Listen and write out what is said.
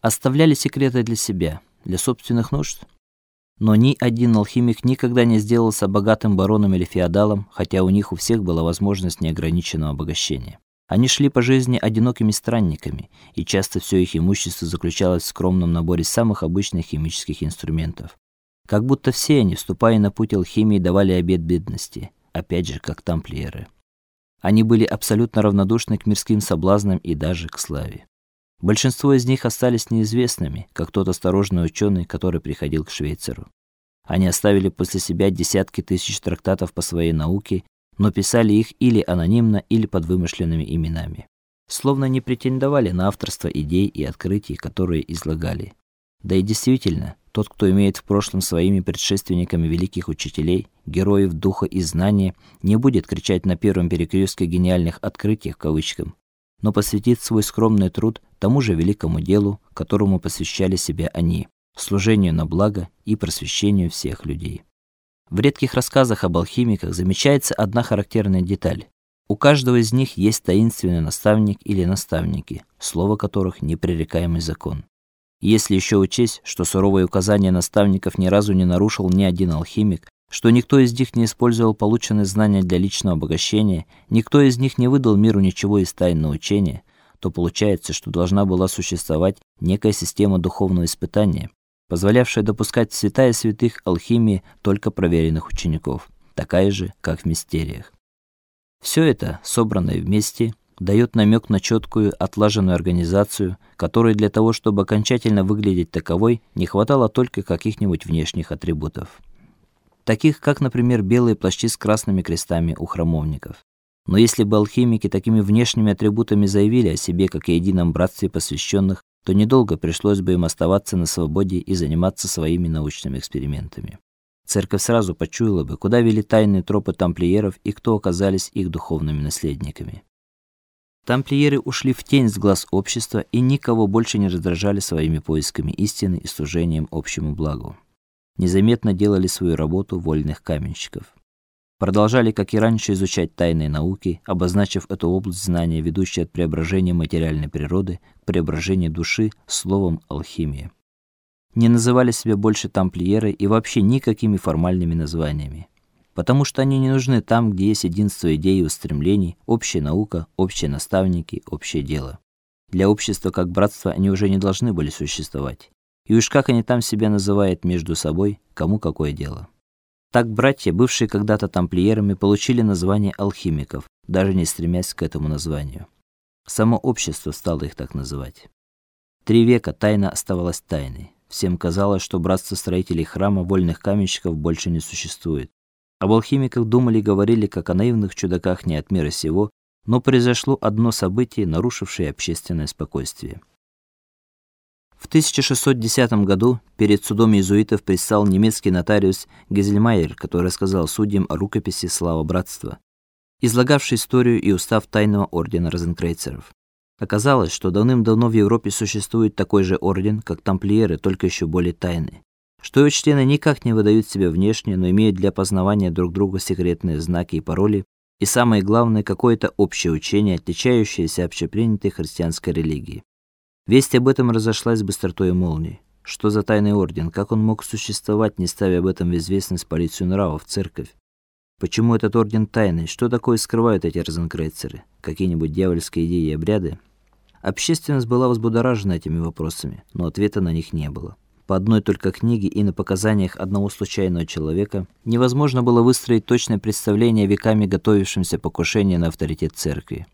оставляли секреты для себя, для собственных нужд. Но ни один алхимик никогда не сделался богатым бароном или феодалом, хотя у них у всех была возможность неограниченного обогащения. Они шли по жизни одинокими странниками, и часто все их имущество заключалось в скромном наборе самых обычных химических инструментов. Как будто все они, вступая на путь алхимии, давали обет бедности, опять же, как тамплиеры. Они были абсолютно равнодушны к мирским соблазнам и даже к славе. Большинство из них остались неизвестными, как тот осторожный ученый, который приходил к Швейцару. Они оставили после себя десятки тысяч трактатов по своей науке но писали их или анонимно, или под вымышленными именами. Словно не претендовали на авторство идей и открытий, которые излагали. Да и действительно, тот, кто имеет в прошлом своими предшественниками великих учителей, героев духа и знания, не будет кричать на первом перекрестке гениальных открытий в кавычках, но посвятит свой скромный труд тому же великому делу, которому посвящали себя они служению на благо и просвещению всех людей. В редких рассказах об алхимиках замечается одна характерная деталь. У каждого из них есть таинственный наставник или наставники, слово которых непререкаемый закон. Если еще учесть, что суровые указания наставников ни разу не нарушил ни один алхимик, что никто из них не использовал полученные знания для личного обогащения, никто из них не выдал миру ничего из тайн научения, то получается, что должна была существовать некая система духовного испытания, позволявшая допускать в святая святых алхимии только проверенных учеников, такая же, как в мистериях. Все это, собранное вместе, дает намек на четкую, отлаженную организацию, которой для того, чтобы окончательно выглядеть таковой, не хватало только каких-нибудь внешних атрибутов. Таких, как, например, белые плащи с красными крестами у храмовников. Но если бы алхимики такими внешними атрибутами заявили о себе как о едином братстве посвященных, то недолго пришлось бы им оставаться на свободе и заниматься своими научными экспериментами. Церковь сразу почуяла бы, куда вели тайные тропы тамплиеров и кто оказались их духовными наследниками. Тамплиеры ушли в тень с глаз общества и никого больше не раздражали своими поисками истины и служением общему благу. Незаметно делали свою работу вольных каменщиков продолжали, как и раньше, изучать тайные науки, обозначив эту область знания, ведущую от преображения материальной природы к преображению души словом алхимия. Не называли себя больше тамплиеры и вообще никакими формальными названиями, потому что они не нужны там, где есть единство идей и устремлений, общая наука, общие наставники, общее дело. Для общества как братства они уже не должны были существовать. И уж как они там себя называют между собой, кому какое дело. Так братья, бывшие когда-то тамплиерами, получили название алхимиков, даже не стремясь к этому названию. Само общество стало их так называть. Три века тайна оставалась тайной. Всем казалось, что братство строителей храма вольных каменщиков больше не существует. Об алхимиках думали и говорили как о наивных чудаках не от мира сего, но произошло одно событие, нарушившее общественное спокойствие. В 1610 году перед судом иезуитов предстал немецкий нотариус Гезельмайер, который рассказал судьям о рукописи Слава братства, излагавшей историю и устав тайного ордена розенкрейцеров. Оказалось, что давным-давно в Европе существует такой же орден, как тамплиеры, только еще более тайный. Что его члены никак не выдают себя внешне, но имеют для познавания друг друга секретные знаки и пароли, и самое главное, какое-то общее учение, отличающееся общепринятой христианской религии. Весть об этом разошлась быстротой молнии. Что за тайный орден? Как он мог существовать, не ставя об этом в известность полицию нравов, церковь? Почему этот орден тайный? Что такое скрывают эти розенкрейцеры? Какие-нибудь дьявольские идеи и обряды? Общественность была взбудоражена этими вопросами, но ответа на них не было. По одной только книге и на показаниях одного случайного человека невозможно было выстроить точное представление о веками готовившемся покушении на авторитет церкви.